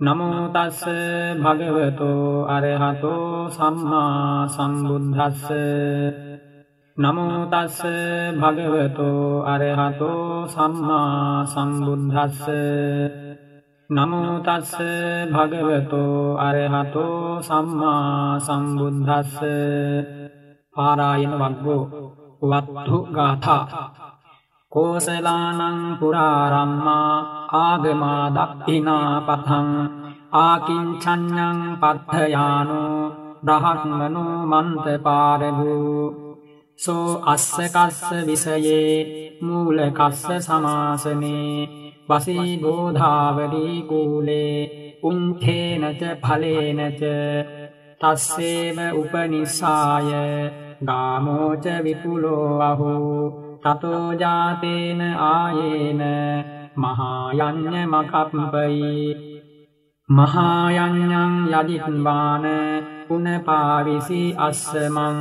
නමෝතස්ස භගවතෝ අරහතෝ සම්මා සම්බුද්ධස්ස නමෝතස්ස භගවතෝ අරහතෝ සම්මා සම්බුද්ධස්ස නමෝතස්ස භගවතෝ අරහතෝ සම්මා සම්බුද්ධස්ස පාරායන වක්ගෝ වත්තු ගාථා. කෝසලානං පුරාරම්මා ආගමා දක්තිනා පතං ආකින්චඥං පත්ථයානෝ බ්‍රහක්මනු මන්තපාරගූ සෝ අස්සකස්ස විසයේ මූලකස්ස සමාසනේ වසී ගෝධාවරී කූලේ උන්ථේනච ඵලේනච තස්සේව උපනිසාය ගාමෝච විපුලෝ අහෝ තතෝජාතේන ආයේන මහායං්ඥ මකප්පයි මහායං්ඥං යදිත්වාන පුනපාවිසි අස්සමං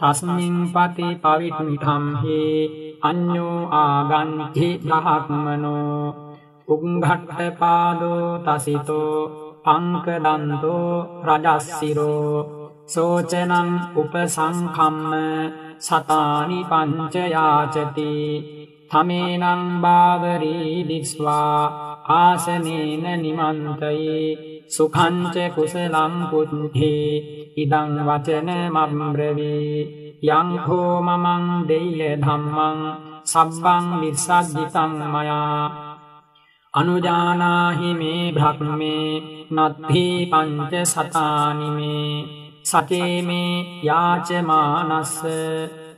තස්මින් පති පවිටුටම්හි අඥෝ ආගන්හි ගහක්මනෝ උග්ගට්ට පාදෝ තසිතෝ පංකදන්තෝ රජස්සිරෝ සෝචනං උපසංකම්ම සතානි පංචයාචති. තමේනං භාවරී දිස්වා. ආසනේන නිමන්තයේ. සුකංච කුසලං පුද්ධේ. ඉදං වචන මම්බ්‍රවී යංහෝ මමං දෙයිල ධම්මං. සබ්බං විස්සජ්ජිතං මයා. අනුජානාහි මේ භ්‍රක්මේ නත්හි පංච සතානිමේ සතේමේ යාචමානස්ස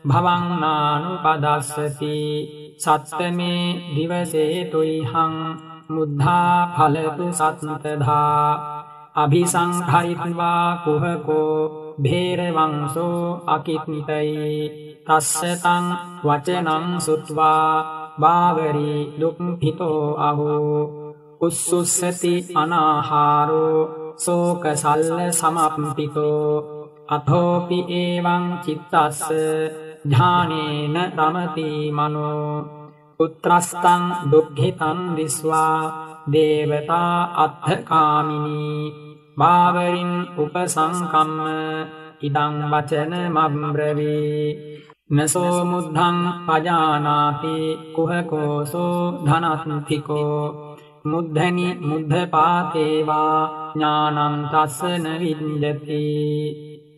භවංනානු පදස්සති සත්තමේ දිවසේ තුයිහං මුද්ධා පලතු සත්නතදා අභිසංහරිත්වා කුහකෝ භේරවංසෝ අකිත්නිතයි තස්සතං වචනං සුත්වා භාවරී දුක්හිතෝ අහෝ උස්සුස්සති අනාහාරෝ සෝක සල්ල සමප්පිතෝ අතෝපි ඒවං චිත්තස්ස ජානේන රමති මනෝ පුත්‍රස්තං දුක්හිතන් දිස්වා දේවතා අත්ථකාමිනී භාවරින් උපසංකම්ම ඉදං වචන මබ්‍රවී නසෝ මුද්ධං පජානාති කුහකෝසෝ ධනත්තිකෝ මුද්ධනි මුද්ධපාතේවා ඥානං තස්සන විද්ජති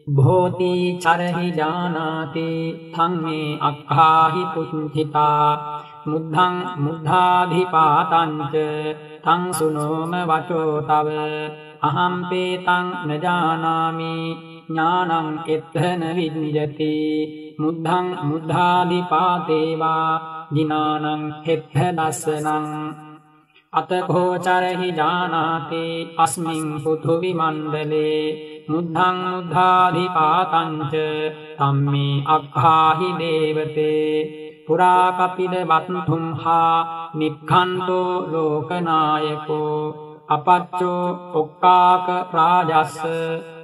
භෝති චරහි ජානාති තංමේ අක්හාහි පුච්චිතා මුද්ධං මුද්ධාධිපාතංච තංසුනෝම වචෝ තව අහම්පේතං නජානාමි ඥානං එත්තන විද්ජති මුද්ධං මුද්ධාධිපාතේවා දිනානං හෙත්හ දස්සනං අතකෝචරහි ජානාතේ අස්මින් පුතුවි මණ්ඩලේ මුද්ධං මුද්ධාධිපාතංච තම්මේ අක්හාහි දේවතේ පුරාකපිද වත්තුම් හා නික්කන්තෝ ලෝකනායකෝ අපච්චෝ ඔක්කාක රාජස්ස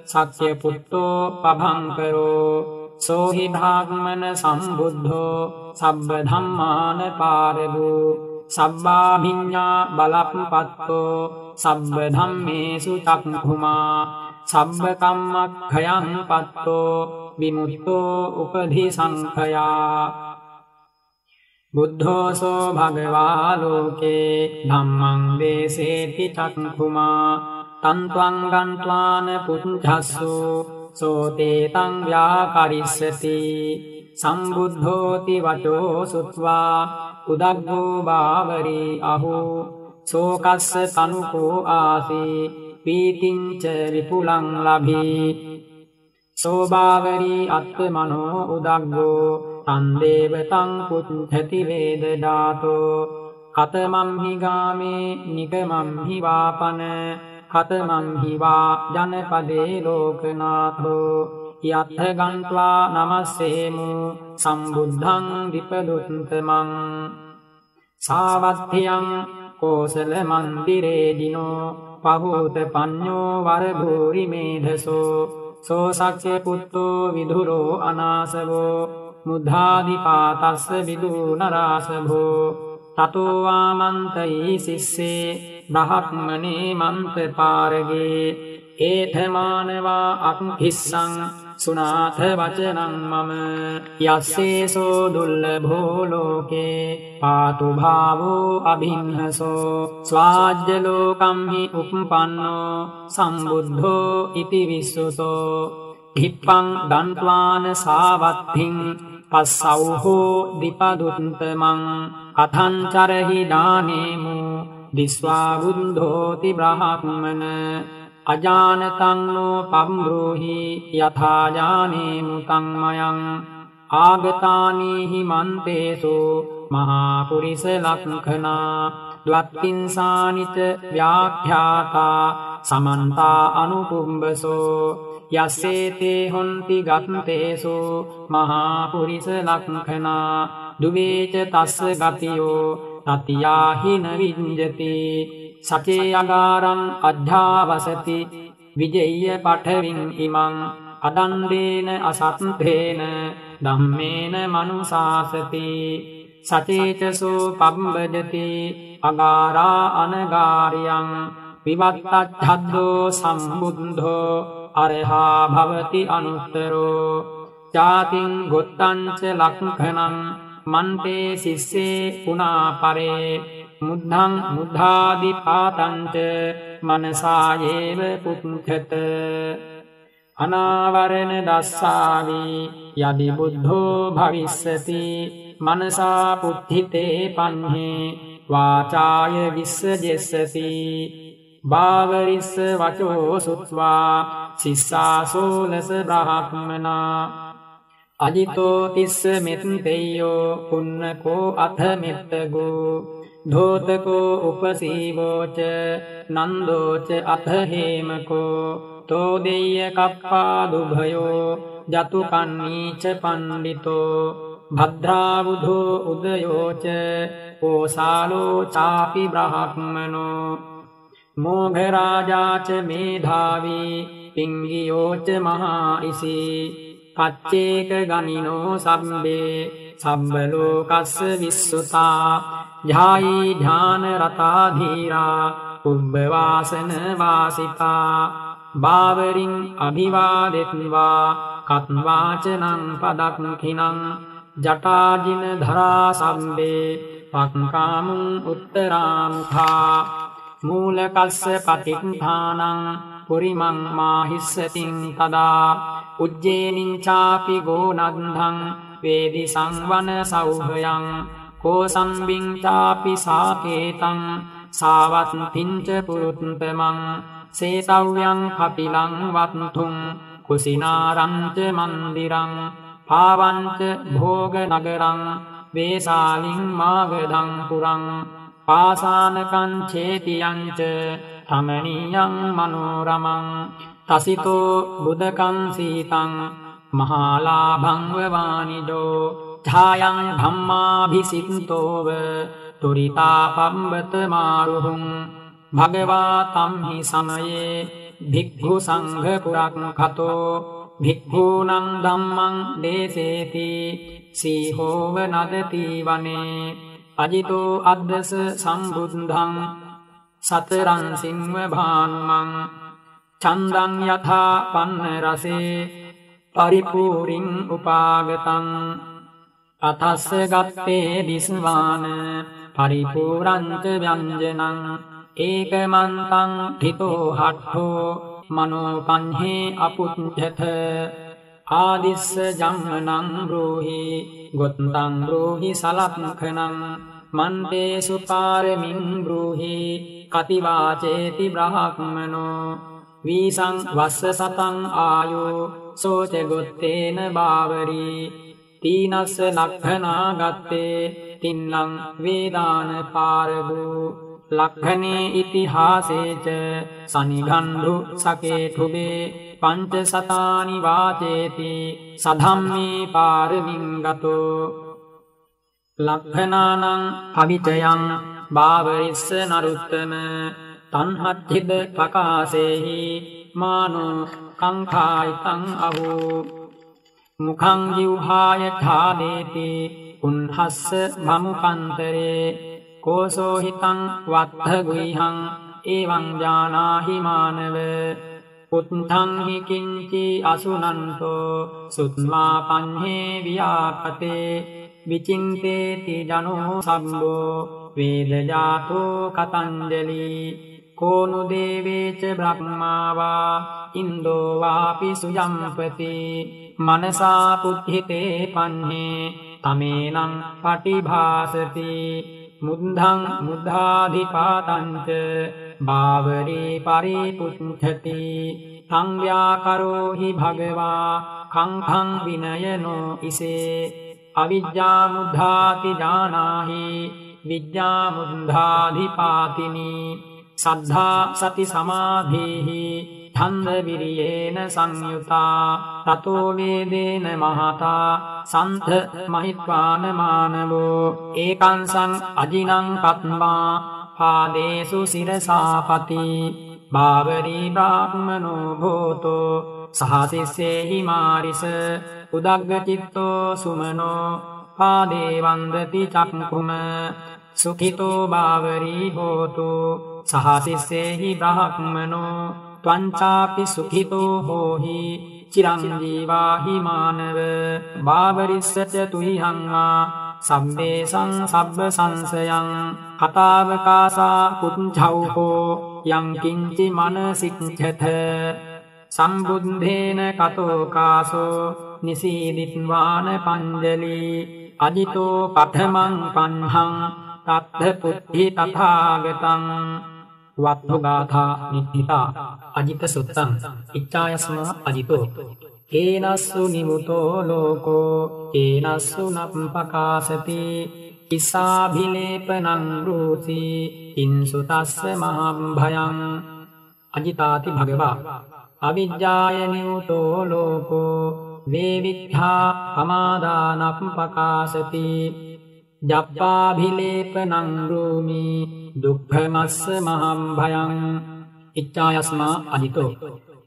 සක්්‍ය පුත්තෝ පභංකරෝ සෝහිභාගමන සම්බුද්ධෝ සබ්බ ධම්මාන පාරබූ සබ්බාභිඤ්ඥා බලප්පත්තෝ සබ්බ ධම්මේසු චක්හුමා සබ්බකම්මක් khයං පත්තෝ විමුත්තෝ උපධි සංඛයා බුද්ධෝසෝ භගවාලෝකේ ධම්මං දේසේති චක්හුමා තන්ත්වං ගන්ත්වාන පුච්චස්සු සෝතේතං ව්‍යාකරිස්සති සම්බුද්ධෝති වටෝ සුත්වා උදක්ගෝ භාවරී අහෝ. සෝකස්ස තනුකෝ ආසේ පීතිංච විපුලං ලබී සෝභාවරී අත්ව මනෝ උදක්ගෝ තන්දේවතං පුත්හැතිවේදඩාතෝ කතමම්හිගාමේ නිකමම්හිවාපන කතමම්හිවා ජනපදේ ලෝකනාතෝ යත්හ ගන්ටවා නමස්සේමු සම්බුද්ධං දිපදුත්තමං සාවත්තියං කෝසල මන්දිරේදිනෝ පහෝත පඥ්ඥෝ වරභූරිමේධසෝ සෝසක්ෂය පුත්තෝ විදුරෝ අනාසවෝ මුද්ධාධිපාතස්ස විදූ නරාසභෝ තතුවාමන්තයි සිස්සේ බ්‍රහක්මනේ මන්ත පාරගේ ඒඨමානවා අක්හිස්සං සුනාථ වචනං මම යස්සේසෝ දුල්ලභෝ ලෝකේ පාතු භාවෝ අභින්නසෝ ස්වාජ්ජලෝකම්හි උප්පන්නෝ සම්බුද්ධෝ ඉති විස්සුතෝ හිප්පං දන්ත්වාන සාවත්තිං පස්සව්හෝ දිපදුත්තමං අතංචරහි දානේමු දිස්වාබුද්ධෝති බ්‍රහක්මන අජානතන්නෝ පම්බ්‍රෝහි යථාජානේමුතංමයං ආගතානීහි මන්තේසු මහාපුරිස ලක්ඛනා ද්වත්තිංසානිත ව්‍යාඛ්‍යාතා සමන්තා අනුකුම්බසෝ යස්සේතේ හොන්ති ගත්තේසු මහාපුරිස ලක්ඛනා දුවේච තස්ස ගතියෝ තතියාහින විඤ්ජති සචේ අගාරං අධ්‍යාවසති විජෙය්‍ය පඨවින් ඉමං අදන්දේන අසත්ථේන ධම්මේන මනුසාසති සචේතසෝ පබ්බජති අගාරා අනගාරියං විවත්තච්ඡද්දෝ සම්බුද්ධෝ අරහා භවති අනුත්තරෝ ජාතින් ගොත්තංච ලක්ඛනං මන්තේ සිස්සේ පුනා පරේ මුද්ධං මුද්ධාදිපාතන්ට මනසායේව පුක්ඛත। අනාවරණ දස්සාවි යදි බුද්ධෝ භවිස්සති। මනසා පුද්ධිතේ පඤ්හේ වාචාය විස්සජෙස්සති। භාවරිස්ස වචෝ සුත්වා සිස්සාසෝලස බ්‍රහක්මනා අජිතෝ තිස්ස මෙත්තෙයෝ පුන්නකෝ අත මෙත්තගෝ ධෝතකෝ උපසීවෝච නන්දෝච අතහේමකෝ තෝදෙය කප්පාදුභයෝ ජතුකන්නීච පණ්ඩිතෝ භද්‍රාබුධෝ උදයෝච පෝසාලෝ චාපි බ්‍රහක්මනෝ මෝඝරාජාච මේධාවී පිංගියෝච මහායිසි පච්චේක ගනිනෝ සම්බේ සම්බලෝකස්ස විස්සුතා ජායී ධ්‍යාන රතාධීරා උබ්බවාසන වාසිතා බාවරින් අභිවාදෙත්වා කත්වාචනං පදක්කිනං ජටාජින ධරා සම්බේ පක්කාමුන් උත්තරාමුඛා මූලකස්ස පතික්ථානං පුරිමං මාහිස්සතින් තදා උජ්ජේනිංචාපි ගෝනද්ධං වේදි සංවන සෞභයං කෝසම්බිංචාපි සාකේතං සාවත්තිංච පුරුත්තමං සේතව්‍යං කපිලං වත්තුම් කුසිනාරංච මන්දිරං පාවංච භෝග නගරං වේසාලින් මාගදං පුරං පාසානකං චේතියංච තමනීයං මනෝරමං තසිතෝ බුදකං සීතං මහාලාභංවවානිජෝ ඡායං ධම්මාභිසින්තෝව තුරිතා පම්බත මාරුහුං භගවා තම්හි සමයේ භික්ඛු සංඝ පුරක් කතෝ භික්ඛූනං ධම්මං දේසේති සීහෝව නදති වනේ අජිතෝ අද්දස සම්බුද්ධං සතරං සිංව භානුමං චන්දං යථා පන්න රසේ පරිපූරින් උපාගතං අතස්ස ගත්තේ දිස්වාන පරිපූරංච ව්‍යංජනං ඒකමන්තං ඨිතෝ හට්ඨෝ මනෝපඤ්හේ අපුච්ඡත ආදිස්ස ජම්මනං බ්‍රෝහි ගොත්තං බ්‍රෝහි සලක්ඛනං මන්තේ සුපාරමින් බ්‍රෝහි කතිවාචේති බ්‍රහක්මනෝ වීසං වස්ස සතං ආයෝ සෝච ගොත්තේන බාවරී තීනස්ස ලක්ඛනා ගත්තේ තින්නං වේදාන පාරගු ලක්ඛනේ ඉතිහාසේච සනිගන්ධු සකේ ඨුබේ පංච සතානි වාචේති සධම්මේ පාරමින් ගතෝ ලක්ඛනානං පවිචයං බාවරිස්ස නරුත්තම තන්හත්හිද ප්‍රකාශේහි මානෝ කංඛායිතං අහෝ මුඛං ජිව්හාය ඛාදේති උන්හස්ස මමුකන්තරේ කෝසෝහිතං වත්හගුයිහං ඒවං ජානාහි මානව. පුත්තංහි කිංචි අසුනන්තෝ. සුත්මා පංහේ ව්‍යාපතේ. විචින්තේති ජනෝ සම්බෝ. වේදජාතෝ කතන්ජලී කෝනු දේවේච බ්‍රහ්මාවා. ඉන්දෝවාපි සුයම්පති මනසා පුද්ධිතේ පන්නේ තමේනං පටිභාසති. මුද්ධං මුද්ධාධිපාතංච. භාවරේ පරිපුච්ඡති සංව්‍යාකරෝහි භගවා. කංඛං විනයනෝ ඉසේ. අවිජ්ජාමුද්ධාති ජානාහි විද්‍යාමුද්ධාධිපාතිනි සද්ධා සති සමාධීහි. ඡන්දවිරියේන සංයුතා තතෝ වේදේන මහතා සන්ත මහිත්වාන මානවෝ ඒකංසං අජිනං පත්මා පාදේසු සිරසාපති භාවරී බ්‍රාහ්මනෝ භූතෝ සහසිස්සේහි මාරිස උදග්ගචිත්තෝ සුමනෝ පාදේවන්දති චක්කුම සුඛිතෝ භාවරී හෝතු සහසිස්සේහි බ්‍රහ්මනෝ ත්වංචාපි සුඛිතෝ හෝහි චිරංජීවාහි මානව භාවරිස්සච තුහිහංවා සම්බේසං සබ්බ සංසයං කතාවකාසා කුච්චෞහෝ යංකින්චි මනසිච්ඡත සම්බුද්ධේන කතෝකාසෝ නිසීදිත්වාන පංජලී අජිතෝ පඨමං පන්හං තත්ථ පුද්ධි තථාගතං වත්තුගාථා නිත්තිතා අජිත සුත්තං ඉච්ඡායස්ම අජිතෝ කේනස්සු නිමුතෝ ලෝකෝ කේනස්සු නප්පකාසති ඉස්සාභිලේපනං රූසි ඉන්සු තස්ස මහම් භයං අජිතාති භගවා අවිජ්ජාය නිමුතෝ ලෝකෝ වේවිද්ධා පමාදානප්පකාසති ජප්පාභිලේපනං රූමි දුක්ඛමස්ස මහම් භයං ඉච්ඡායස්මා අජිතෝ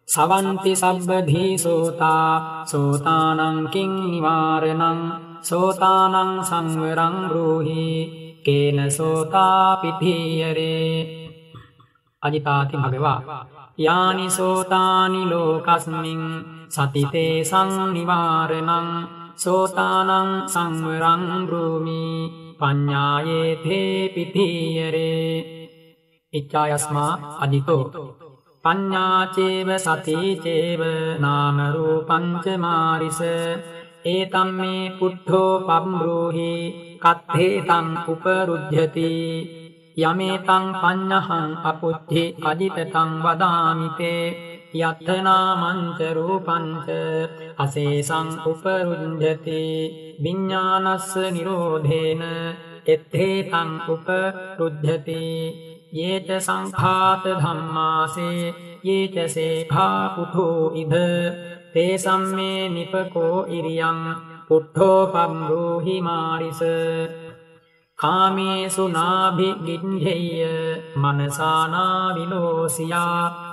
සවන්ති සබ්බධී සෝතා සෝතානං කිං නිවාරණං සෝතානං සංවරං බ්‍රූහි කේන සෝතා පිතියරේ අජිතාති භගවා යානි සෝතානි ලෝකස්මින් සතිතේ සංනිවාරණං සෝතානං සංවරං බ්‍රූමි පඤ්ඤායේ තේ පිතියරේ ඉච්ඡායස්මා අදිතෝ පඤ්ඤාචේව සතිචේව නාමරූපංච මාරිස ඒතම් මේ පුට්ඨෝ පම්බ්‍රූහි කත්තේ තං උපරුජ්ජති යමේතං පඤ්ඤහං අපුච්චි අදිතතං වදාමිතේ යත්තනාමංච රූපංච අසේසං උපරුජ්ජති විඤ්ඤානස්ස නිරෝධේන එත්තේතං උපරුජ්ජති යේච සංඛාත ධම්මාසේ යේච සේඛා පුඨෝ ඉද තේ සම්මේ නිපකෝ ඉරියං පුට්ඨෝ පම්රෝහි මාරිස කාමේසු නාභි ගින්හෙය්‍ය මනසානා විලෝසියා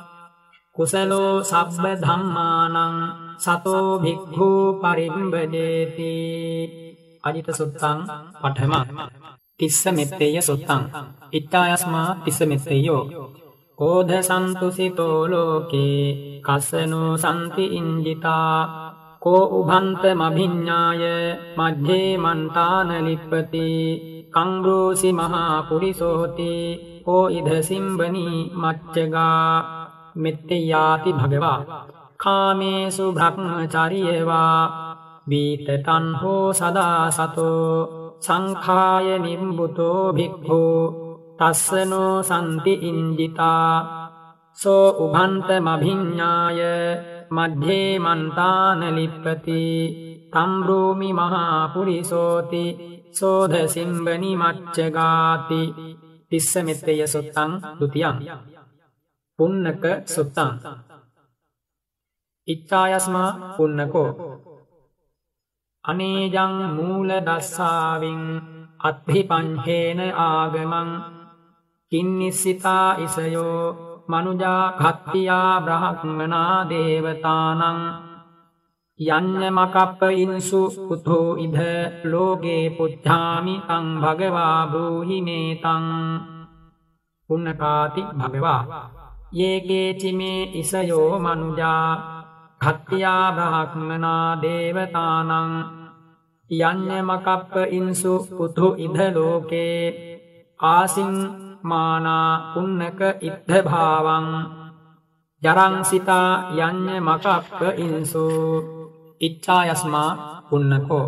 කුසලෝ සබ්බ ධම්මානං සතෝ භික්ඛු පරිම්බදේති අජිත සුත්තං පඨම। තිස්ස මෙත්තේය සුත්තං। ඉත්තායස්මා තිස්ස මෙත්තේයෝ। කෝධ සන්තුසිතෝ ලෝකේ කස්සනෝ සන්ති ඉන්ජිතා කෝ උභන්ත මභිඤ්ඥාය මජ්ජේ මන්තාන ලිප්පති। කංග්‍රෝසි මහා පුරිසෝති। කෝ ඉදසිම්බනී මච්චගා। මෙත්තයාති භගවා। කාමේසු බ්‍රහ්මචරියවා। වීතටන් හෝ සදා සතෝ। සංඛාය නිම්බුතෝ භික්හෝ තස්සනෝ සන්ති ඉන්ජිතා සෝ උභන්ත මභිඤ්ඥාය මධ්‍යේ මන්තාන ලිප්පති තම්රූමි මහාපුරිසෝති। සෝධ සිම්බනි මච්චගාති තිස්ස මෙත්තය සොත්තං දුතියන් පුන්නක සුත්තං. ඉච්ඡායස්මා පුන්නකෝ. අනේජං මූල දස්සාවින් අත්හිපංහේන ආගමං කින්නිස්සිතා ඉසයෝ මනුජා කත්තියා බ්‍රහක්මනා දේවතානං යඤ්ඤමකප්ප ඉන්සු පුතෝ ඉද ලෝකේ පුච්ඡාමි තං භගවා බ්‍රූහි මේතං. පුන්නකාති භගවා. යේකේ චිමේ ඉසයෝ මනුජා කත්ත්‍යා බ්‍රහ්මනා දේවතානං යඤ්ඤමකප්ප ඉන්සු පුතු ඉද ලෝකේ ආසින් මානා පුන්නක ඉද්ධ භාවං ජරංසිතා යඤ්ඤමකප්ප ඉන්සු ඉච්ඡායස්මා පුන්නකෝ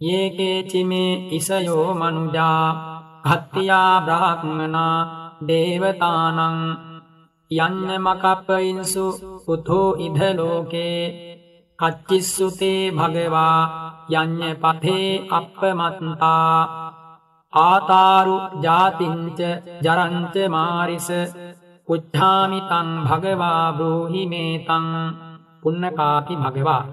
යේකේචිමේ ඉසයෝ මනුජා හත්තියා බ්‍රහ්මනා දේවතානං යන්න මකප්පයින්සු උතෝ ඉදලෝකේ කච්චිස්සුතේ භගවා යන්න පතේ අපපමත්තා. ආතාරු ජාතිංච ජරංච මාරිස උච්ඡාමිතං භගවා බ්‍රෝහිමේතං පුන්නකාපි භගවා.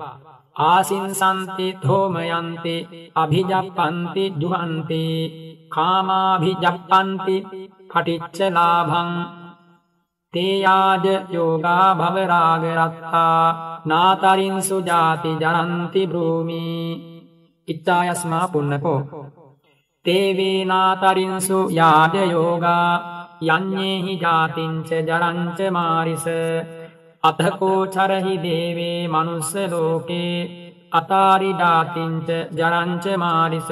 ආසින්සන්ති තෝමයන්ති අභිජප්පන්ති ජුහන්ති කාමාභිජප්පන්ති පටිච්චලාභං තේයාජ යෝගා භවරාගරත්තා නාතරින්සු ජාති ජරන්ති බ්‍රූමී ඉත්තායස්මා පුන්නකෝ. තේවේ නාතරින්සු යාජ යෝගා යන්නේහි ජාතිංච ජරංච මාරිස අතකෝ චරහි දේවේ මනුස්ස ලෝකේ අතාරිඩාතිංච ජරංච මාරිස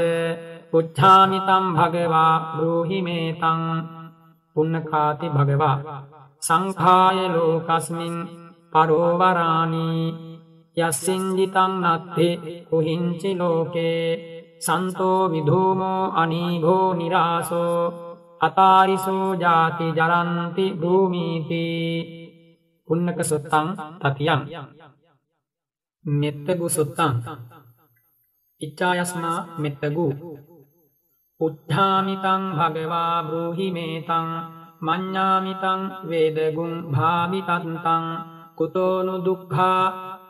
පුච්ඡාමිතම් භගවා බ්‍රූහිමේතං පුන්නකාති භගවා සංඛාය ලෝකස්මින් පරෝවරාණී යස්සින්ජිතං නත්තේ කුහිංචි ලෝකේ සන්තෝ විධූමෝ අනීඝෝ නිරාසෝ අතාරිසෝ ජාති ජරන්ති භූමීතිී පුන්නක සොත්තං තතියන් මෙත්තගු සොත්තං ඉච්ඡායස්මා මෙත්තගු උද්ධාමිතං භගවා බ්‍රූහිමේතං මඤ්ඤාමිතං වේදගුං භාවිතන්තං කුතෝනු දුක්ඛා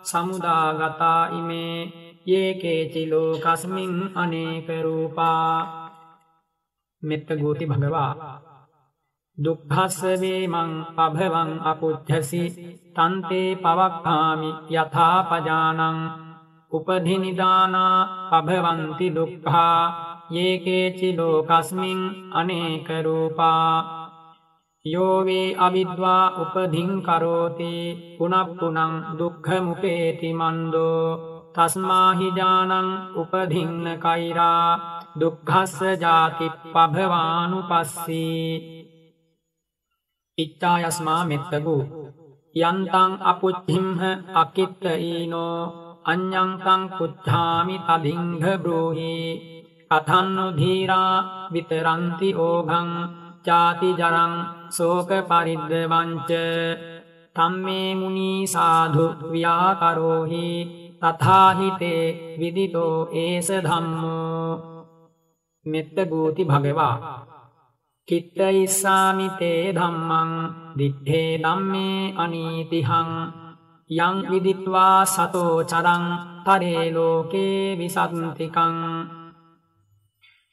සමුදාගතා ඉමේ යේකේචි ලෝකස්මින් අනේක රූපා මෙත්තගෝති භගවා දුක්හස්සවේමං අභවන් අපුච්චසි තන්තේ පවක්හාමි යථාපජානං උපධිනිදානා පභවන්ති දුක්හා ඒකේචි ලෝකස්මින් අනේකරූපා යෝවේ අවිද්වා උපධිංකරෝති පුනප්පුනං දුක්ඛමුපේති මන්දෝ. තස්මාහිජානං උපධින්න කෛරා දුක්හස්ස ජාති පභවානු පස්සී ඉච්චායස්මා මෙත්තගු යන්තං අපුච්චිම්හ අකිත්ත ඊනෝ. අඤ්ඤංතං පුච්ඡාමි තදින්ඝ බ්‍රෝහි. කතන්නු ධීරා විතරන්ති ඕඝං ජාති ජරං ශෝක පරිද්දවංච තම්මේ මුනී සාධු ව්‍යාකරෝහි තථාහිතේ විදිතෝ ඒස ධම්මෝ මෙත්ත ගෝති භගවා කිත්තයිස්සාමිතේ ධම්මං දිට්ඨේ ධම්මේ අනීතිහං යං විදිත්වා සතෝ චරං තරේ ලෝකේ විසන්තිකං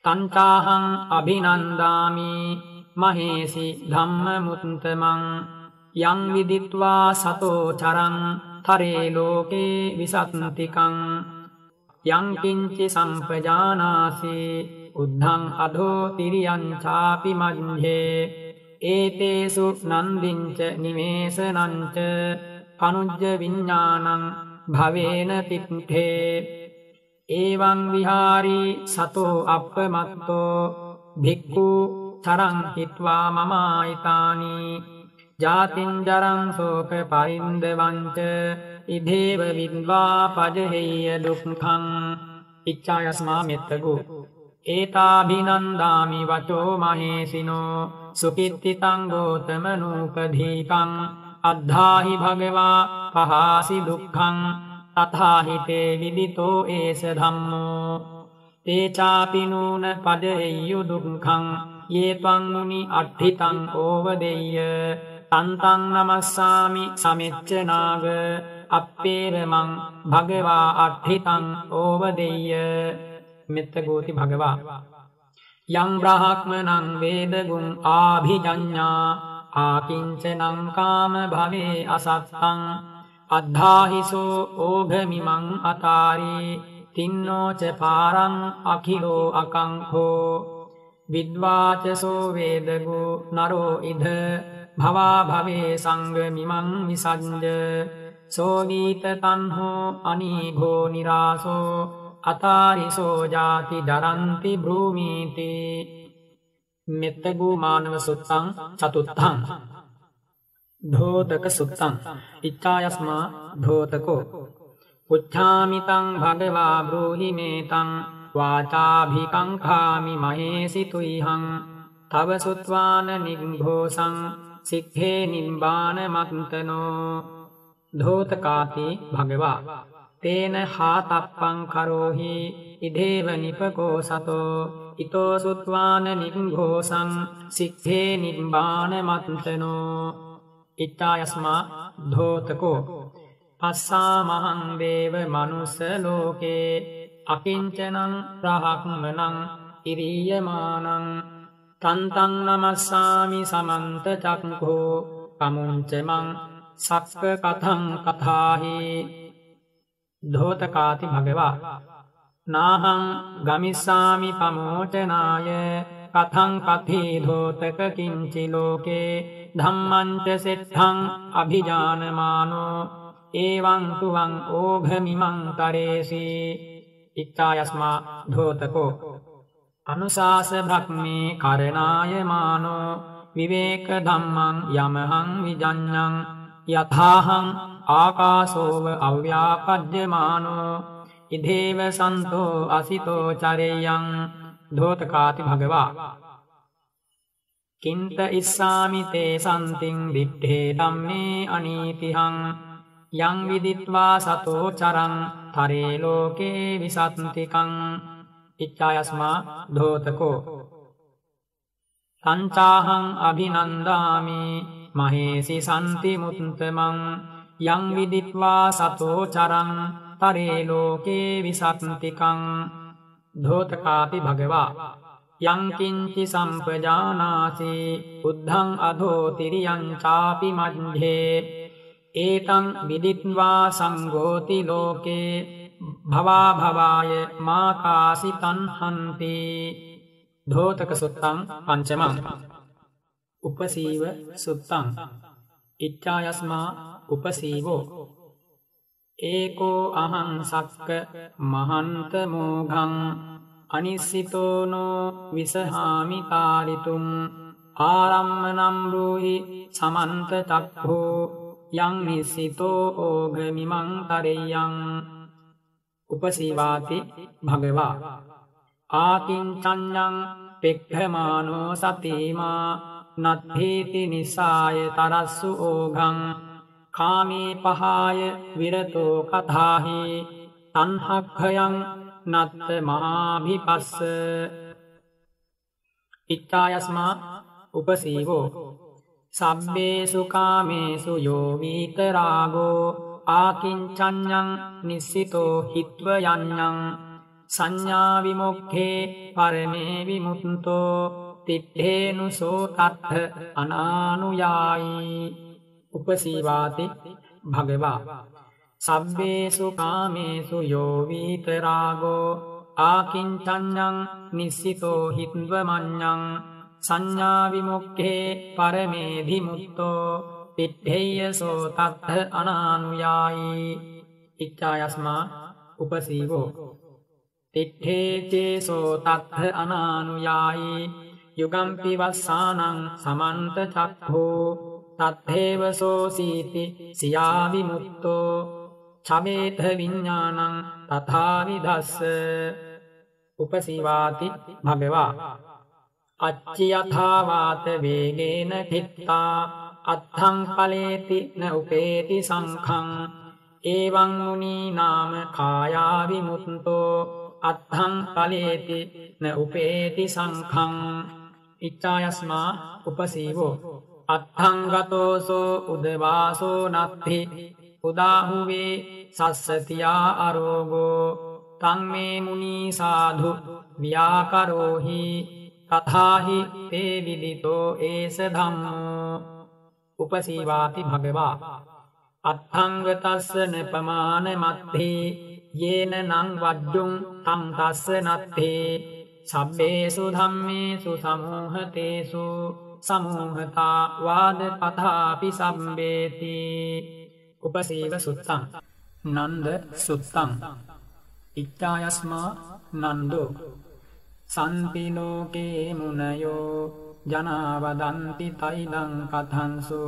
තන්තාහං අභිනන්දාමි මහේසි ධම්මමුත්තමං යං විදිත්වා සතෝ චරං තරේ ලෝකේ විසත්තිකං යං කිංචි සම්පජානාසී උද්ධං අධෝ තිරියංචාපි මජ්හේ ඒතේසු නන්දිංච නිමේසනංච පනුජ්ජ විඤ්ඥානං භවේන තිට්ඨේ ඒවං විහාරී සතෝ අපමත්තෝ භික්කු තරං හිත්වා මමායිතානී. ජාතින්ජරං සෝක පරින්දවංච ඉදේව විද්වා පජහෙය දුක්කං ඉච්චායස්මා මෙත්තගු ඒතාභිනන්දාමි වචෝ මහේසිනෝ. සුකිත්තිතංගෝතමනූපධීකං අද්ධාහි භගවා පහාසි දුක්කං තථාහිතේ විදිතෝ ඒස ධම්මෝ. තේචාපිනූන පදෙය්යු දුක්කං ඒත්වංමුනි අට්ඨිතං ඕවදෙය තන්තං නමස්සාමි සමිච්චනාග අපේරමං භගවා අට්ඨිතං ඕවදෙය මෙත්ත ගෝති භගවා. යං බ්‍රහක්මනං වේදගුන් ආභිජඥා ආකිංච නංකාම භවේ අසත්තං අද්ධාහිසෝ ඕඝමිමං අතාරී තින්නෝච පාරං අකිලෝ අකංහෝ විද්වාචසෝ වේදගු නරෝ ඉද භවා භවේ සංගමිමං විසංජ සෝගීත තන්හෝ අනීභෝ නිරාසෝ අතාරිසෝ ජාති දරන්ති බ්‍රූමීති මෙත්තගූ මානව සුත්තං චතුත්තං ධෝතක සුත්තං ඉච්චායස්මා ධෝතකෝ පුච්ඡාමිතං භගවා බ්‍රෝහිමේතං වාචාභිකංකාමි මහේසිතුයිහං තවසුත්වාන නිග්භෝසං සික්හේ නිම්බාන මත්තනෝ ධෝතකාති භගවා තේන හාතප්පං කරෝහි ඉදේව නිපකෝ සතෝ ඉතෝසුත්වාන නිග්ඝෝසං සික්හේ නිම්බාන මත්තනෝ ඉත්තායස්මා ධෝතකෝ පස්සා මහන්දේව මනුස්ස ලෝකේ අකිංචනං රහක්මනං ඉරීයමානං තන්තන් නමස්සාමි සමන්ත චක්හෝ පමුංචමං සක්ක කතං කතාහි ධෝතකාති භගවා නාහං ගමිස්සාමි පමෝචනාය කතං කතිී ධෝතක කිංචි ලෝකේ ධම්මංච සෙට්හං අභිජානමානෝ ඒවංතුවං ඕඝමිමංතරේසි ඉක්කායස්මා ධෝතකෝ අනුසාස බ්‍රක්්මේ කරනායමානෝ විවේක දම්මං යමහං විජඥං යථාහං ආකාසෝව අව්‍යාපද්‍යමානෝ ඉදේව සන්තෝ අසිතෝ චරෙයං ධෝතකාති භගවා කින්ත ඉස්සාමිතේ සන්තිං දිට්ඨේ ධම්මේ අනීතිහං යං විදිත්වා සතෝ චරං තරේ ලෝකේ විසත්තිකං. ඉච්ඡායස්මා ධෝතකෝ සංචාහං අභිනන්දාමි මහේසි සන්ති මුත්තමං. යං විදිත්වා සතෝ චරං තරේ ලෝකේ විසත්තිකං. ධෝතකාපි භගවා. යංකින්චි සම්පජානාසි බුද්ධං අධෝතිරියං චාපි මජ්ජේ ඒතං විදිත්වා සංගෝති ලෝකේ භවා භවාය මාකාසි තන්හන්ති ධෝතක සුත්තං පංචමං උපසීව සුත්තං ඉච්ඡායස්මා උපසීවෝ ඒකෝ අහං සක්ක මහන්ත මෝඝං අනිස්සිතෝනෝ විසහාමිකාරිතුම් ආරම්මනම්රූහි සමන්ත චක්හෝ යං නිස්සිතෝ ඕගමිමං තරෙයං උපසීවාති භගවා। ආකින්චඥං පෙක්හමානෝ සතීමා। නත්හේති නිසාය තරස්සු ඕගං। කාමී පහාය විරතෝ කතාහි තන්හක්හයන් නත්ත මහාභිපස්ස। ඉත්තායස්මා උපසීවෝ। සබ්බේසු කාමේසු යෝවීතරාගෝ ආකින්චඥං නිස්සිතෝ හිත්ව යඥං සංඥාවිමොක්හේ පරමේ විමුත්තෝ තිට්ඨේනු සෝතත්හ අනානුයායි උපසීවාති භගවා සබ්බේසු කාමේසු යෝවීතරාගෝ ආකින්චඥං නිස්සිතෝ හිත්ව මඥ්ඥං සංඥාවිමුක්කේ පරමේධිමුත්තෝ පිට්හෙයසෝ තත්හ අනානුයායි. ඉච්චායස්මා උපසීවෝ. තිට්ඨේචේසෝ තත්හ අනානුයායි. යුගම්පිවස්සානං සමන්ත චක්හෝ තත්හේවසෝසීති සියාවිමුත්තෝ. චමේත විඤ්ඥානං තථාවිදස්ස උපසිවාති භගවා. අච්චියථාවාත වේගේන කිත්තා අත්හං පලේති න උපේති සංකං ඒවං මුනී නාම කායාවිමුත්තෝ අත්හං පලේති න උපේති සංකං ඉච්චායස්මා උපසීවෝ. අත්හංගතෝසෝ උදවාසෝ නත්හි උදාහුවේ සස්සතියා අරෝගෝ. තංමේ මුනීසාධු ව්‍යාකරෝහි. තථාහි තේ විදිතෝ ඒස ධම්මෝ උපසීවාති භගවා අත්හංගතස්සන පමාන මත්හේ යේන නං වද්ඩුම් තං තස්ස නත්තේ සබ්බේසු ධම්මේසු සමූහතේසු සමූහතා වාද පතාපි සම්බේති උපසීව සුත්තං නන්ද සුත්තං ඉච්චායස්මා නන්දෝ සන්තිලෝකේ මුනයෝ ජනාවදන්ති තයිදං කතහන්සු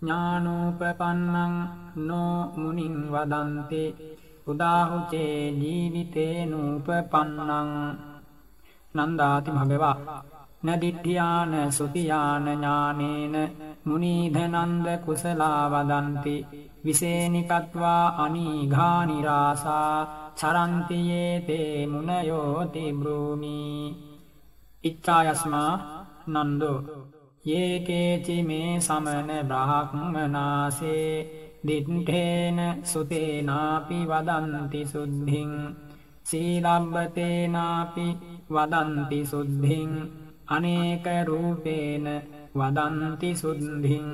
ඥානෝපපන්නං නෝ මුනින් වදන්ති උදාහුචේ ජීවිතේ නූපපන්නං නන්දාති භගවා නදිට්ඨියාන සුතියාන ඥානේන මුනීධනන්ද කුසලා වදන්ති විසේනිකත්වා අනීඝානිරාසා චරන්තියේ තේ මුනයෝති බ්‍රූමි. ඉච්චායස්මා නන්දෝ. ඒකේචි මේ සමන බ්‍රහක්මනාසේ දිට්ඨේන සුතේනාපි වදන්ති සුද්ධින්. සීලබ්බතේනාපි වදන්ති සුද්ධින්. අනේක රූපේන වදන්ති සුද්ධින්.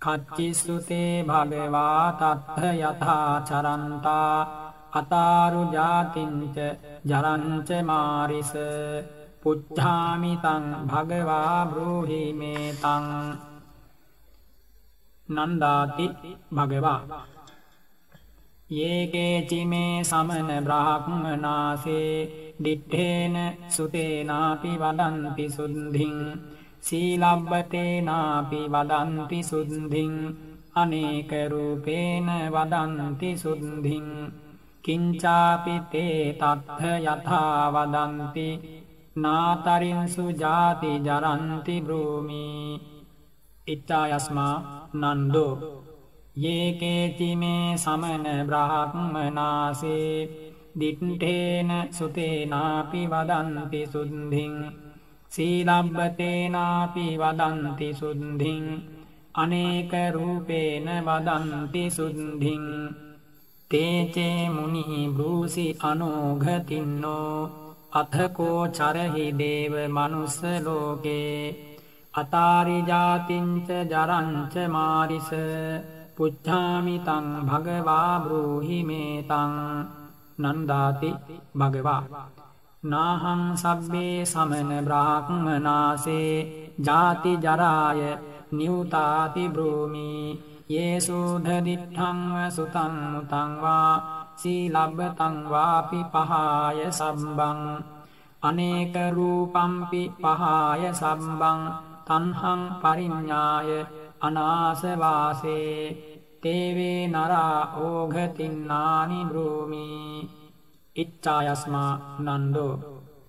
කච්චිස්සුතේ භගවා තත්හ යථා චරන්තා අතාරු ජාතිංච ජරංච මාරිස. පුච්ඡාමිතං භගවා බ්‍රූහිමේතං නන්දාති භගවා. ඒකේචිමේ සමන බ්‍රහක්මනාසේ දිට්ඨේන සුතේනාපි වදන්ති සුද්ධින් සීලබ්බතේනාපි වදන්ති සුද්ධින් අනේකරූපේන වදන්ති සුද්ධින් කිංචාපිතේ තත්හ යථා වදන්ති නාතරින්සු ජාති ජරන්ති බ්‍රූමි ඉත්තායස්මා නන්දෝ ඒකේතිමේ සමන බ්‍රහක්මනාසේ දිට්ඨේන සුතේනාපි වදන්ති සුද්ධින් සීලබ්බතේනාපි වදන්ති සුද්ධින් අනේක රූපේන වදන්ති සුද්ධින් තේචේ මුනි බ්‍රූසි අනෝඝතින්නෝ අථකෝ චරහි දේව මනුස්ස ලෝකේ අතාරිජාතිංච ජරංච මාරිස පුච්ඡාමිතං භගවා බ්‍රූහිමේතං නන්දාති භගවා නාහං සබ්බේ සමන බ්‍රාහ්මනාසේ ජාති ජරාය නිවතාති බ්‍රෝමි යේසූධදිට්ඨංව සුතං මුතංවා සීලබ්බතංවාපි පහාය සම්බං අනේක රූපම්පි පහාය සම්බං තන්හං පරිඤ්ඥාය අනාසවාසේ තේවේ නරා ඕඝතින්නානි බ්‍රූමී ඉච්චායස්මා නන්දෝ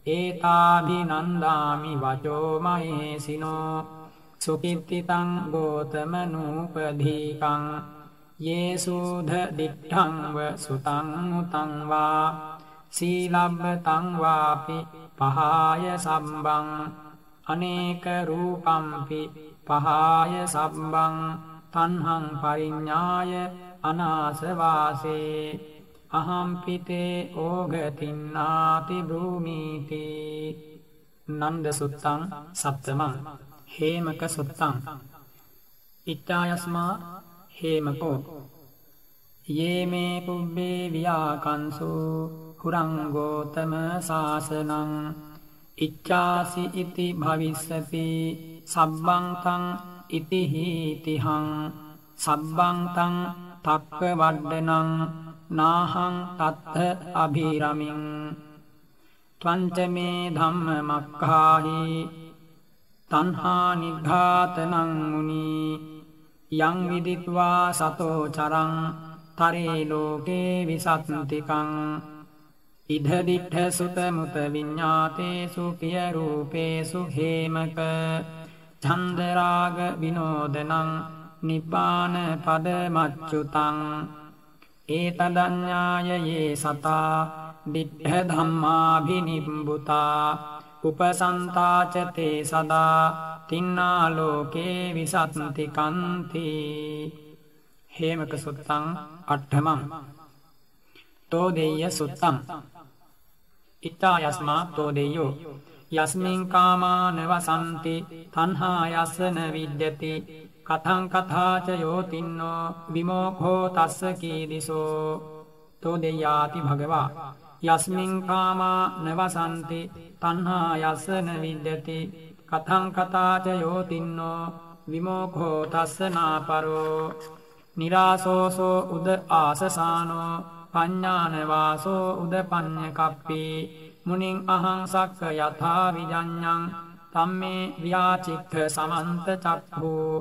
ඒතාභි නන්දාමි වචෝමහේසිනෝ සුකිත්තිතං ගෝතමනූපධීකං යේසූධ දිට්ඨංව සුතංමුතංවා සීලබ්බතංවාපි පහාය සම්බං අනේක රූපම්පි පහාය සම්බං තන්හං පරිඤ්ඥාය අනාසවාසේ අහම්පිතේ ඕගතින්නාති බ්‍රූමීති නන්ද සුත්තං සප්තමං හේමක සුත්තං. ඉත්තායස්මා හේමකෝ. ඒ මේ පුබ්බේ ව්‍යාකන්සු හුරංගෝතම ශාසනං ඉච්චාසි ඉති භවිස්සති සබ්බංතං ඉතිහීතිහං සබ්බංතං තක්ක වඩ්ඩනං නාහං තත්හ අභිරමින්. ත්වංචමේ ධම්ම මක්කාහි තන්හා නිග්ඝාතනං මුනී। යං විදිත්වා සතෝ චරං තරේ ලෝකේ විසත්තිකං ඉදදිට්ඨ සුතමුත විඤ්ඥාතේසු පියරූපේසු හේමක චන්දරාග විනෝදනං නිබ්බාන පදමච්චුතං ඒතදඥායයේ සතා දිට්ඨ ධම්මාභිනිම්බුතා। උපසන්තාචතේ සදා තින්නාලෝකේ විසත්තිකන්ති හේමක සුත්තං අට්ඨමං. තෝ දෙය සුත්තම් ඉතා යස්මා තෝ දෙයෝ යස්මින් කාමානවසන්ති තන්හා යස්සන විද්‍යති. කතං කථාච යෝතින්නෝ විමෝඛෝ තස්ස කීදිසෝ. තෝ දෙයාති භගවා. යස්මින් කාමා නවසන්ති තණ්හා යසන විද්‍යති කතං කතාච යෝතින්නෝ විමෝඛෝ තස්ස නාපරෝ නිරාසෝසෝ උද ආසසානෝ පඤ්ඥානවාසෝ උද පඤ්ඤ කප්පී මුනින් අහං සක්ක යථා විජඥං තම්මේ ව්‍යාචික්ඛ සමන්ත චක්ඛූ.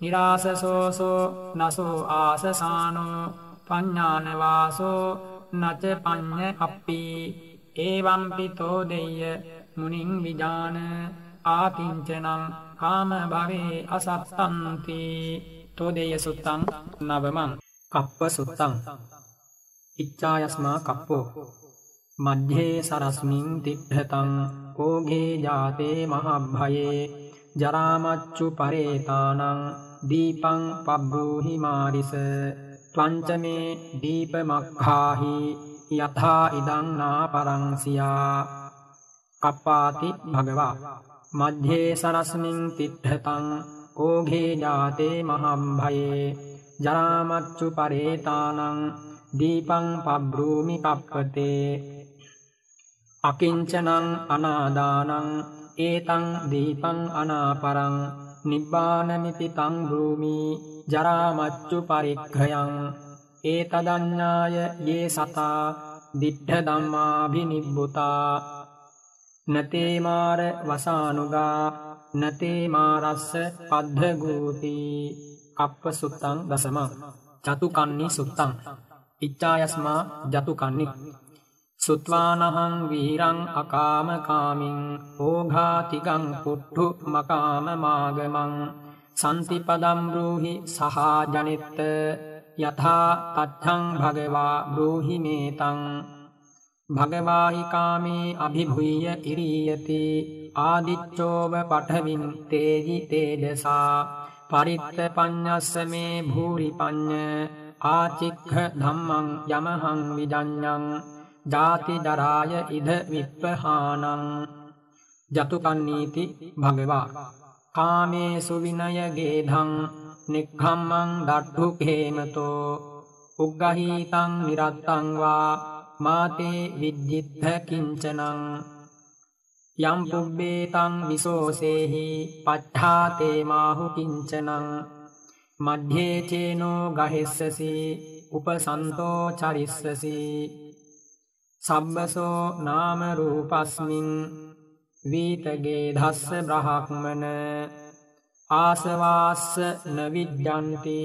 නිරාසසෝසෝ නසෝ ආසසානෝ පඤ්ඥානවාසෝ නච පඤ්ඤ කප්පී ඒවම්පිතෝ දෙය්‍ය මුනින් විජාන ආකිංචනං කාම භවේ අසත්තන්ති. තෝදේය සුත්තං නවමං කප්ප සුත්තං. ඉච්ඡායස්මා කප්පෝ. මධ්‍යේ සරස්මින් තිට්ඨතං කෝගේ ජාතේ මහබ්භයේ ජරාමච්චු පරේතානං දීපං පබ්බූහි මාරිස. පංචමේ දීපමක්ඛාහි යථා ඉදං නාපරංසියා කප්පාති භගවා. මධ්‍යේ සරස්මින් තිට්ඨතං ඕඝේ ජාතේ මහම්භයේ. ජරාමච්චු පරේතානං දීපං පබ්‍රූමි කප්පතේ. අකිංචනං අනාදානං ඒතං දීපං අනාපරං නිබ්බානමිති තං බ්‍රූමි ජරාමච්චු පරික්ඛයං ඒතදඤ්ඤාය යේ සතා දිට්ඨ ධම්මාභිනිබ්බුතා නතේමාර වසානුගා නතේමාරස්ස පද්ධගූති කප්ප සුත්තං දසමං චතුකන්නි සුත්තං ඉච්ඡායස්මා ජතුකන්නි සුත්වානහං වීරං අකාමකාමින් ඕඝාතිකං පුට්ටු මකාම මාගමං සන්තිපදම් බ්‍රූහි සහාජනිත්ත යථා තච්ඡං භගවා බ්‍රූහි මේතං භගවාහිකාමේ අභිභුయ్య ඉරීයති ආදිච්චෝව පඨවින් තේජි තේජසා පරිත්ත පඤ්ඤස්ස මේ භූරි පඤ්ඤ ආචික්ඛ ධම්මං යමහං විදඤ්ඤං ජාති දරාය ඉද විප්පහානං। ජතුකන්නීති භගවා। කාමේසු විනය ගේධං නික්ඛම්මං දට්ඨු කේමතෝ උග්ගහීතං නිරත්තං වා මාතේ විද්දිත්ථ කිංචනං। යම් පුබ්බේතං විසෝසේහි පට්ඨාතේ මාහු කිංචනං। මධ්‍යේ චේනෝ ගහෙස්සසි උපසන්තෝ චරිස්සසි। සබ්බසෝ නාම රූපස්මින් වීතගේ ධස්ස බ්‍රහක්මන ආසවාස්ස නවිද්‍යන්ති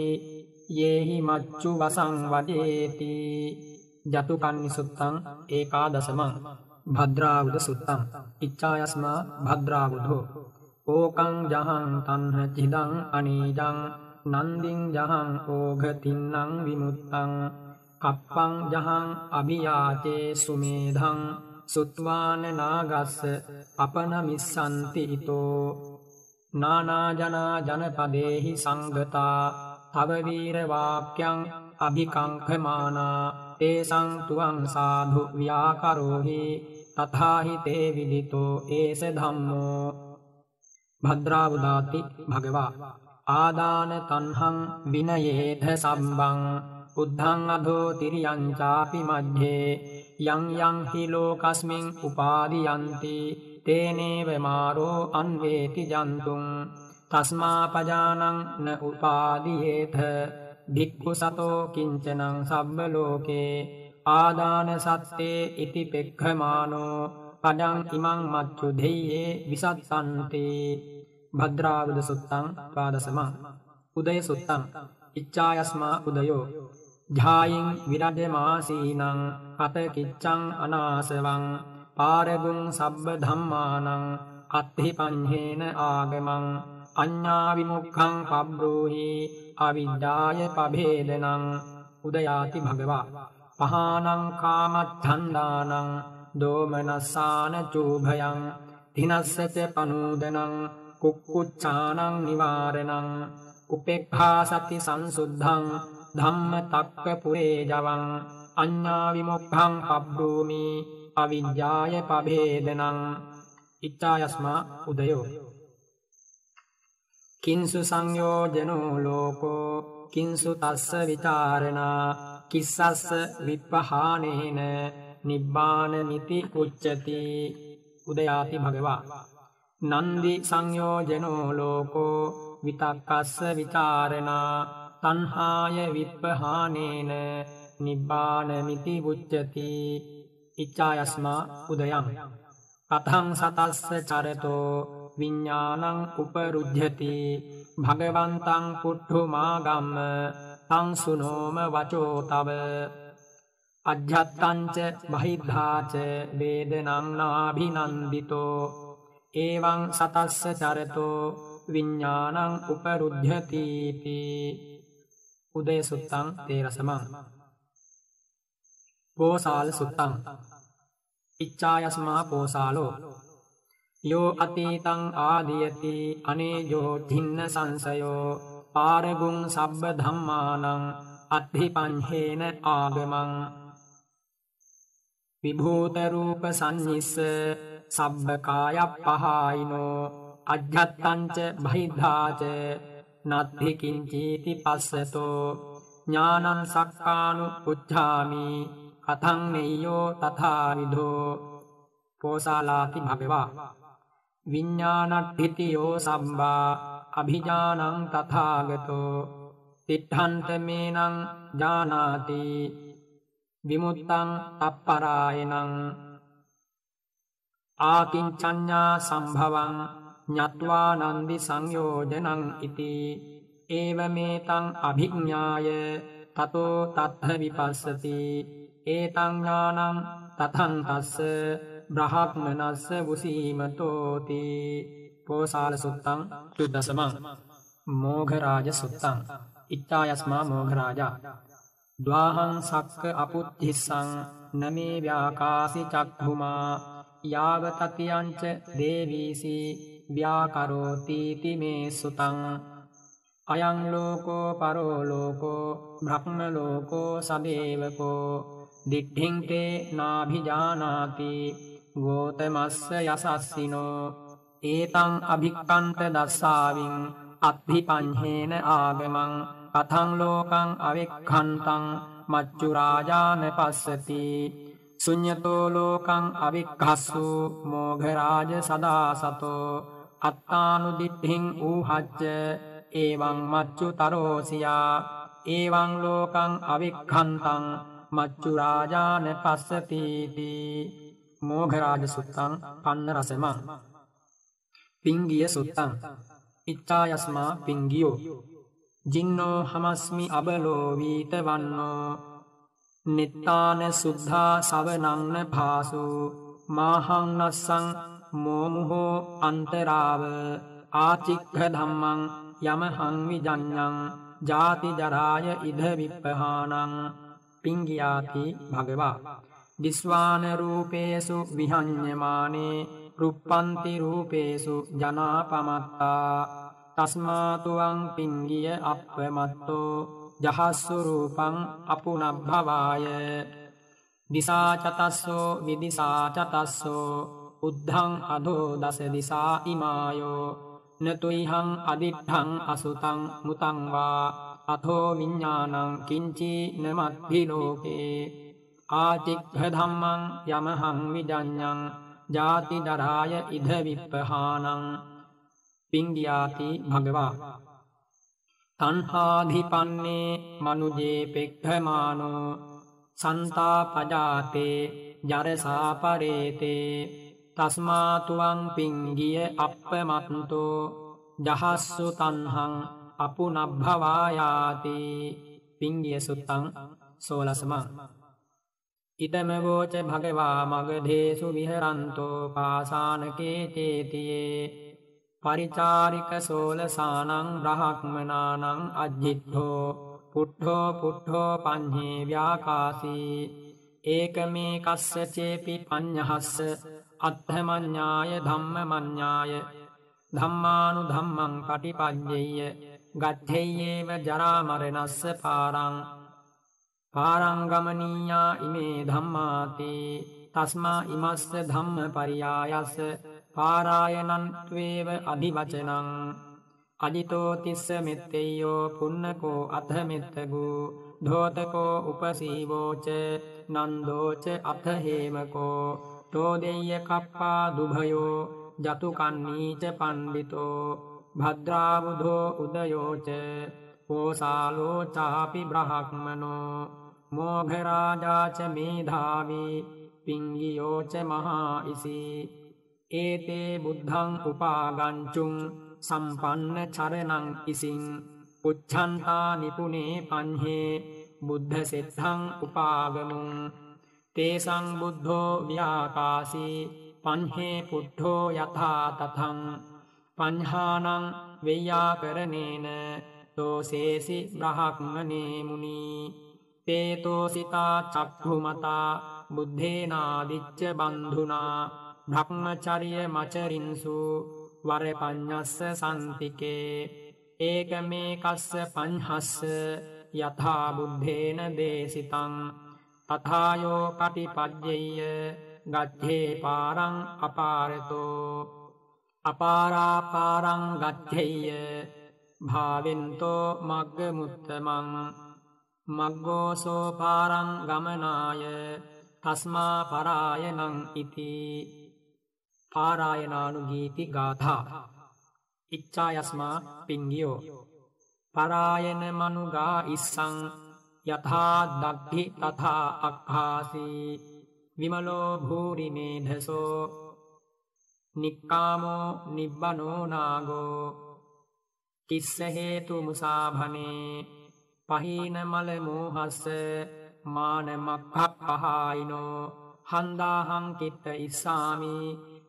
යේහි මච්චු වසං වදේති ජතුකන්නි සුත්තං ඒකා දසමං භද්‍රාවුද සුත්තං ඉච්ඡායස්මා භද්‍රාවුධෝ ඕකං ජහං තන්හ චිදං අනීජං නන්දිං ජහං ඕඝතින්නං විමුත්තං කප්පං ජහං අභියාචේ සුමේධං සුත්වාන නාගස්ස අපනමිස්සන්ති ඉතෝ නානාජනා ජනපදේහි සංගතා තවවීරවාක්‍යං අභිකංකමානා තේසං තුවං සාධු ව්‍යාකරෝහි තථාහි තේ විදිතෝ ඒස ධම්මෝ භද්‍රාවදාති භගවා ආදාන තන්හං විනයේධ සම්බං බුද්ධං අධෝ තිරියං චාපි මධ්‍යේ යං යං හි ලෝකස්මින් උපාදීයන්ති තේනේව මාරෝ අන්වේති ජන්තුං තස්මා පජානං න උපාදීයේත භික්ඛු සතෝ කිංචනං සබ්බ ලෝකේ ආදාන සත්තේ ඉති පෙක්ඛමානෝ පඩං ඉමං මච්චු දෙය්යේ විසත්තන්ති භද්‍රාවද සුත්තං පාදසමං උදය සුත්තං ඉච්ඡායස්මා උදයෝ ජායින් විරජමාසීනං අතකිච්ඡං අනාසවං පාරගුං සබ්බ ධම්මානං අත්ථි පඤ්හේන ආගමං අඤ්ඤා විමුක්ඛං පබ්බෝහි අවිද්‍යාය පභේදනං උදයාති භගවා පහානං කාමච්ඡන්දානං දෝමනස්සාන චූභයං තිනස්සච පනූදනං කුක්කුච්ඡානං නිවාරණං උපේක්ඛා සති සංසුද්ධං ධම්ම තක්ක පුරේ ජවං අඤ්ඤා විමුක්ඛං පබ්බෝමි අවිද්‍යාය පභේදනං ඉච්ඡායස්මා උදයෝ කින්සු සංයෝජනෝ ලෝකෝ කින්සු තස්ස විචාරණා කිස්සස්ස විප්පහානේන නිබ්බානමිති උච්චති උදයාති භගවා නන්දි සංයෝජනෝ ලෝකෝ විතක්කස්ස විචාරණා තන්හාය විප්පහානේන නිබ්බානමිති පුච්චති ඉච්ඡායස්මා උදයං. කතං සතස්ස චරතෝ විඤ්ඥානං උපරුද්ධති. භගවන්තං පුට්ටුමාගම්ම තංසුනෝම වචෝ තව. අජ්‍යත්තංච බහිද්ධාච වේදනංනාභිනන්දිතෝ ඒවං සතස්ස චරතෝ විඤ්ඥානං උපරුද්ධතිීති උදය සුත්තං තේරසමං। පෝසාල සුත්තං ඉච්ඡායස්මා පෝසාලෝ। යෝ අතීතං ආදියති අනේජෝ තින්න සංසයෝ। පාරගුං සබ්බ ධම්මානං අත්හිපංහේන ආගමං। විභූතරූප සංඥිස්ස සබ්බකායක් පහායිනෝ අජ්‍යත්තංච බහිද්ධාච නත්හිකින්චීති පස්සතෝ ඥානන් සක්කානු පුච්ඡාමි කතං නෙය්‍යෝ තථාවිදෝ පෝසාලාති භගවා විඤ්ඥානට්ඨිතියෝ සම්බා අභිජානං තථාගතෝ තිට්ඨන්තමේනං ජානාති විමුත්තං අප්පරායනං ආකින්චඤ්ඥා සම්භවං ඥත්වා නන්දි සංයෝජනං ඉති ඒවමේතං අභිඥ්ඥාය තතෝ තත්හ විපස්සති ඒතංඥානං තතන්තස්ස බ්‍රහක්මනස්ස වුසීමතෝති පෝසාල සුත්තං යුද්දසමං මෝඝරාජ සුත්තං ඉච්චායස්මා මෝඝරාජා දවාහං සක්ක අපුත්තිස්සං නමේ ව්‍යාකාසි චක්හුමා යාවතතියංච දේවීසි ව්‍යාකරෝතීති මේ සුතං අයං ලෝකෝ පරෝලෝකෝ බ්‍රහ්මලෝකෝ සදේවකෝ දිට්ඨින්තේ නාභිජානාති ගෝතමස්ස යසස්සිනෝ ඒතං අභික්කන්ත දස්සාවින් අත්හිපංහේන ආගමං කතං ලෝකං අවික්ඛන්තං මච්චුරාජාන පස්සති සුඤ්ඤතෝ ලෝකං අවික්ඛස්සු මෝඝරාජ සදාසතෝ අත්තානුදිට්ඨින් ඌහච්ච ඒවං මච්චු තරෝසියා ඒවං ලෝකං අවික්ඛන්තං මච්චුරාජාන පස්සතිති. මෝඝරාජ සුත්තං පන්න රසමං. පිංගිය සුත්තං. ඉච්ඡායස්මා පිංගියෝ. ජින්නෝ හමස්මි අබලෝවීත වන්නෝ නිත්තාන සුද්ධා සවනංන භාසු මාහංනස්සං මෝමුහෝ අන්තරාව ආචික්හ ධම්මං යමහං විජඥං ජාති ජරාය ඉද විප්පහානං පිංගියාති භගවා දිස්වානරූපේසු විහං්ඥමානේ රුප්පන්ති රූපේසු ජනාපමත්තා තස්මාතුවං පිංගිය අපමත්තෝ ජහස්සුරූපං අපුනබ්භවාය දිසාචතස්සෝ විදිසාචතස්සෝ උද්ධං අදෝ දස දිසා ඉමායෝ නතුයිහං අදිට්ඨං අසුතං මුතංවා අතෝ විඤ්ඥානං කිංචී නමත්හිලෝකේ ආචික්හ ධම්මං යමහං විජඥං ජාති දරාය ඉද විප්පහානං පිංගියාති භගවා තන්හාධිපන්නේ මනුජේ පෙක්හමානෝ සන්තාපජාතේ ජරසාපරේතේ තස්මාතුවන් පිංගිය අපපමත්තුෝ ජහස්සු තන්හං අපු නබ්භවායාති පිංගිය සුත්තං සෝලසමං ඉතමවෝච භගවා මගදේසු විහරන්තෝ පාසානකේ චේතියේ පරිචාරික සෝලසානං බ්‍රහක්මනානං අජ්ජිත්හෝ පුට්හෝ පුට්හෝ පං්හේ ව්‍යාකාසී ඒක මේ කස්ස චේපි පඤ්ඤහස්ස අත්හමඥ්ඥාය ධම්ම මඥ්ඥාය ධම්මානු ධම්මං පටිපජ්ජෙය ගත්හෙයේව ජරාමරණස්ස පාරං පාරංගමනීයා ඉමේ ධම්මාති තස්මා ඉමස්ස ධම්ම පරියායස්ස පාරායනන්ත්වේව අධිවචනං අජිතෝ තිස්ස මෙත්තෙයෝ පුන්නකෝ අතමෙත්තගූ ධෝතකෝ උපසීවෝච නන්දෝච අතහේමකෝ තෝදෙය්‍ය කප්පා දුභයෝ ජතුකන්නීච පණ්ඩිතෝ භද්‍රාබුධෝ උදයෝච පෝසාලෝ චාපි බ්‍රහක්මනෝ මෝඝරාජාච මේධාවී පිංගියෝච මහා ඉසී ඒතේ බුද්ධං උපාගංචුන් සම්පන්න චරණං ඉසින් උච්චන්තා නිපුනේ පන්හේ බුද්ධ සෙත්හං උපාගමුන් තේසං බුද්ධෝ ව්‍යාකාසී පන්හේ පුට්ඨෝ යථා තතං පඤ්හානං වෙය්‍යාකරණේන තෝසේසි බ්‍රහක්මනේ මුනී තේතෝසිතා චක්ඛුමතා බුද්ධේනාදිච්ච බන්ධුනා භ්‍රක්මචරිය මචරින්සු වරපඤ්ඤස්ස සන්තිකේ ඒක මේකස්ස පඤ්හස්ස යථා බුද්ධේන දේශිතං තථායෝ පටිපජ්ජෙය්‍ය ගච්ඡේ පාරං අපාරතෝ අපාරාපාරං ගච්ඡෙය්‍ය භාවෙන්තෝ මග්ගමුත්තමං මග්ගෝසෝ පාරං ගමනාය තස්මා පරායනං ඉති පාරායනානුගීති ගාථා ඉච්ඡායස්මා පිංගියෝ පරායන මනුගා ඉස්සං යථා දග්ගි තථා අක්ඛාසී විමලෝ භූරි මේධසෝ නික්කාමෝ නිබ්බනෝ නාගෝ කිස්ස හේතු මුසාභනේ පහීන මල මෝහස්ස මාන මක්ඛප්පහායිනෝ හන්දාහං කිත්ත ඉස්සාමි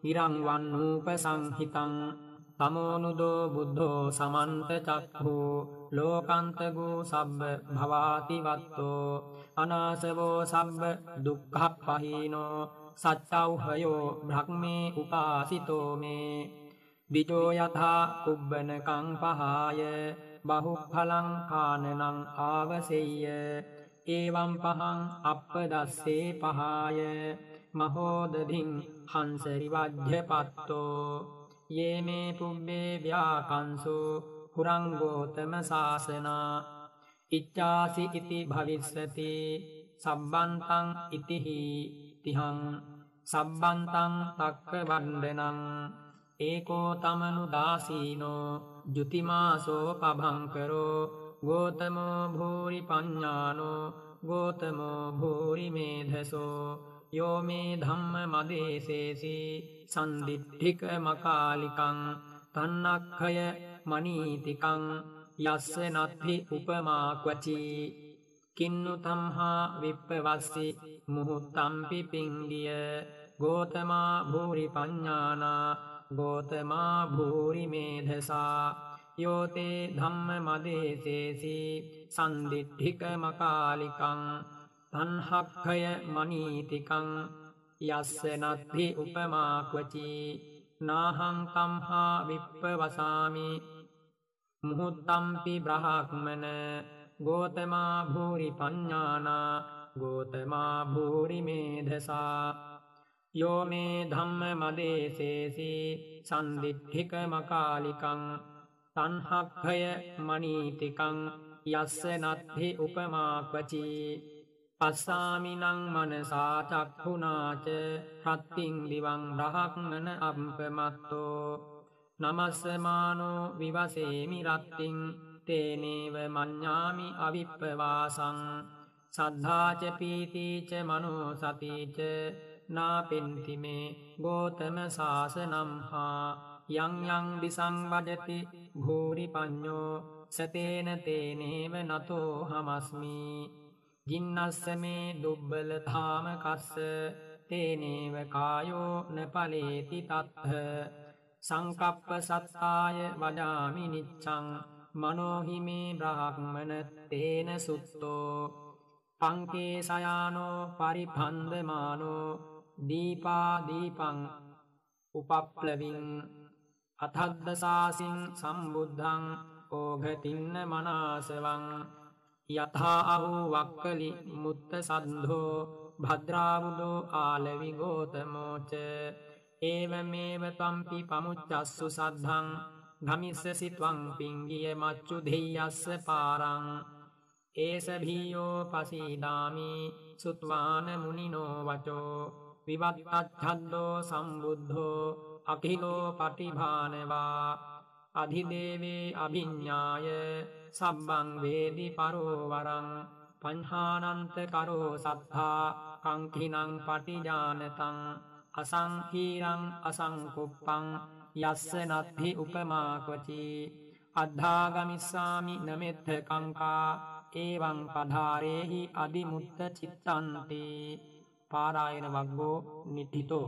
ඉරංවන්නූප සංහිතං තමෝනුදෝ බුද්ධෝ සමන්ත චක්හෝ ලෝකන්තගූ සබ්බ භවාතිවත්තෝ අනාසවෝ සබ්බ දුක්ඛප්පහීනෝ සච්චෞහයෝ බ්‍රහ්මේ උපාසිතෝ මේ විජෝ යථා කුබ්බනකං පහාය බහුඵලං කානනං ආවසෙය්‍ය ඒවම් පහං අප්පදස්සේ පහාය මහෝදදින් හංසරිවජ්්‍යපත්තෝ ඒ මේ පුබ්බේ ව්‍යාකන්සු පුරංගෝතම ශාසනා ඉච්චාසි ඉති භවිස්සති සබ්බන්තං ඉතිහි තිහං සබ්බන්තං තක්ක වණ්ඩනං ඒකෝ තමනු දාසීනෝ ජුතිමාසෝ පභංකරෝ ගෝතමෝ භූරි ප්ඥානෝ ගෝතමෝ භූරි මේධසෝ යෝ මේ ධම්ම මදේශේසි සන්දිිට්ඨික මකාලිකං තන්නක්හය මනීතිකං යස්ස නත්හි උපමාක්වචී කින්නු තම්හා විප්පවස්සි මුහුත්තම්පි පිංගිය ගෝතමා භූරි ප්ඥානා ගෝතමා භූරි මේධසා යෝතේ ධම්ම මදේශේසි සන්දිිට්ඨික මකාලිකං තන්හක්හය මනීතිකං යස්ස නත්හි උපමාක්වචී නාහංකම්හා විප්පවසාමි මුහුත්තම්පි බ්‍රහක්මන ගෝතමා භූරි ප්ඥානා ගෝතමා භූරි මේධසා යෝ මේ ධම්ම මදේශේසි සන්දිිට්ඨික මකාලිකං තන්හක්හය මනීතිකං යස්ස නත්හි උපමාක්වචී පස්සාමිනං මනසාචක්හුනාච හත්තිං දිවං රහක්මන අම්පමත්තෝ නමස්සමානෝ විවසේමි රත්තිං තේනේව මඤ්ඥාමි අවිප්පවාසං සද්ධාච පීතිීච මනෝ සතිීච නාපෙන්තිමේ ගෝතම ශාසනම් හා යංයං දිසංවජති භූරි ප්ඥෝ සතේන තේනේව නතෝ හමස්මී ගින්නස්ස මේ දුබ්බල තාම කස්ස තේනේව කායෝ නපලේති තත්හ සංකප්ප සත්තාය වඩාමි නිච්චං මනෝහිමේ බ්‍රහක්මන තේන සුත්තෝ. පංකේ සයානෝ පරිපන්දමානෝ දීපාදීපං උපප්ලවින්. අතද්දසාසින් සම්බුද්ධං ඕඝතින්න මනාසවං යථා අහු වක්කලි මුත්ත සන්ධෝ භද්‍රාවුදෝ ආලවිගෝතමෝච ඒව මේව තම්පි පමුච්චස්සු සද්ධං ගමිස්සසි ත්වං පිංගිය මච්චු දෙයස්ස පාරං ඒස භීයෝ පසීදාමි සුත්වාන මුනිනෝ වචෝ විවත්පච්ඡද්දෝ සම්බුද්ධෝ අකිලෝ පටිභානවා අධිදේවේ අභිඤ්ඥාය සබ්බං වේදි පරෝවරං පංහානන්ත කරෝ සත්හා කංකිනං පටිජානතං අසංහීරං අසංකුප්පං යස්ස නත්හි උපමාකොචි අද්ධාගමිස්සාමි නමෙත්ත කංකා ඒවං පධාරේහි අධිමුත්ත චිත්තන්ති පාරායන වක්ගෝ නිට්ඨිතෝ